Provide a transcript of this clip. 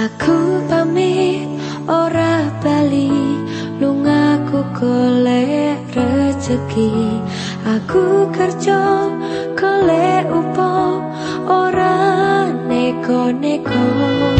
Aku pamit ora bali. Lungaku golek rejeki. Aku kerja golek upo ora neko-neko.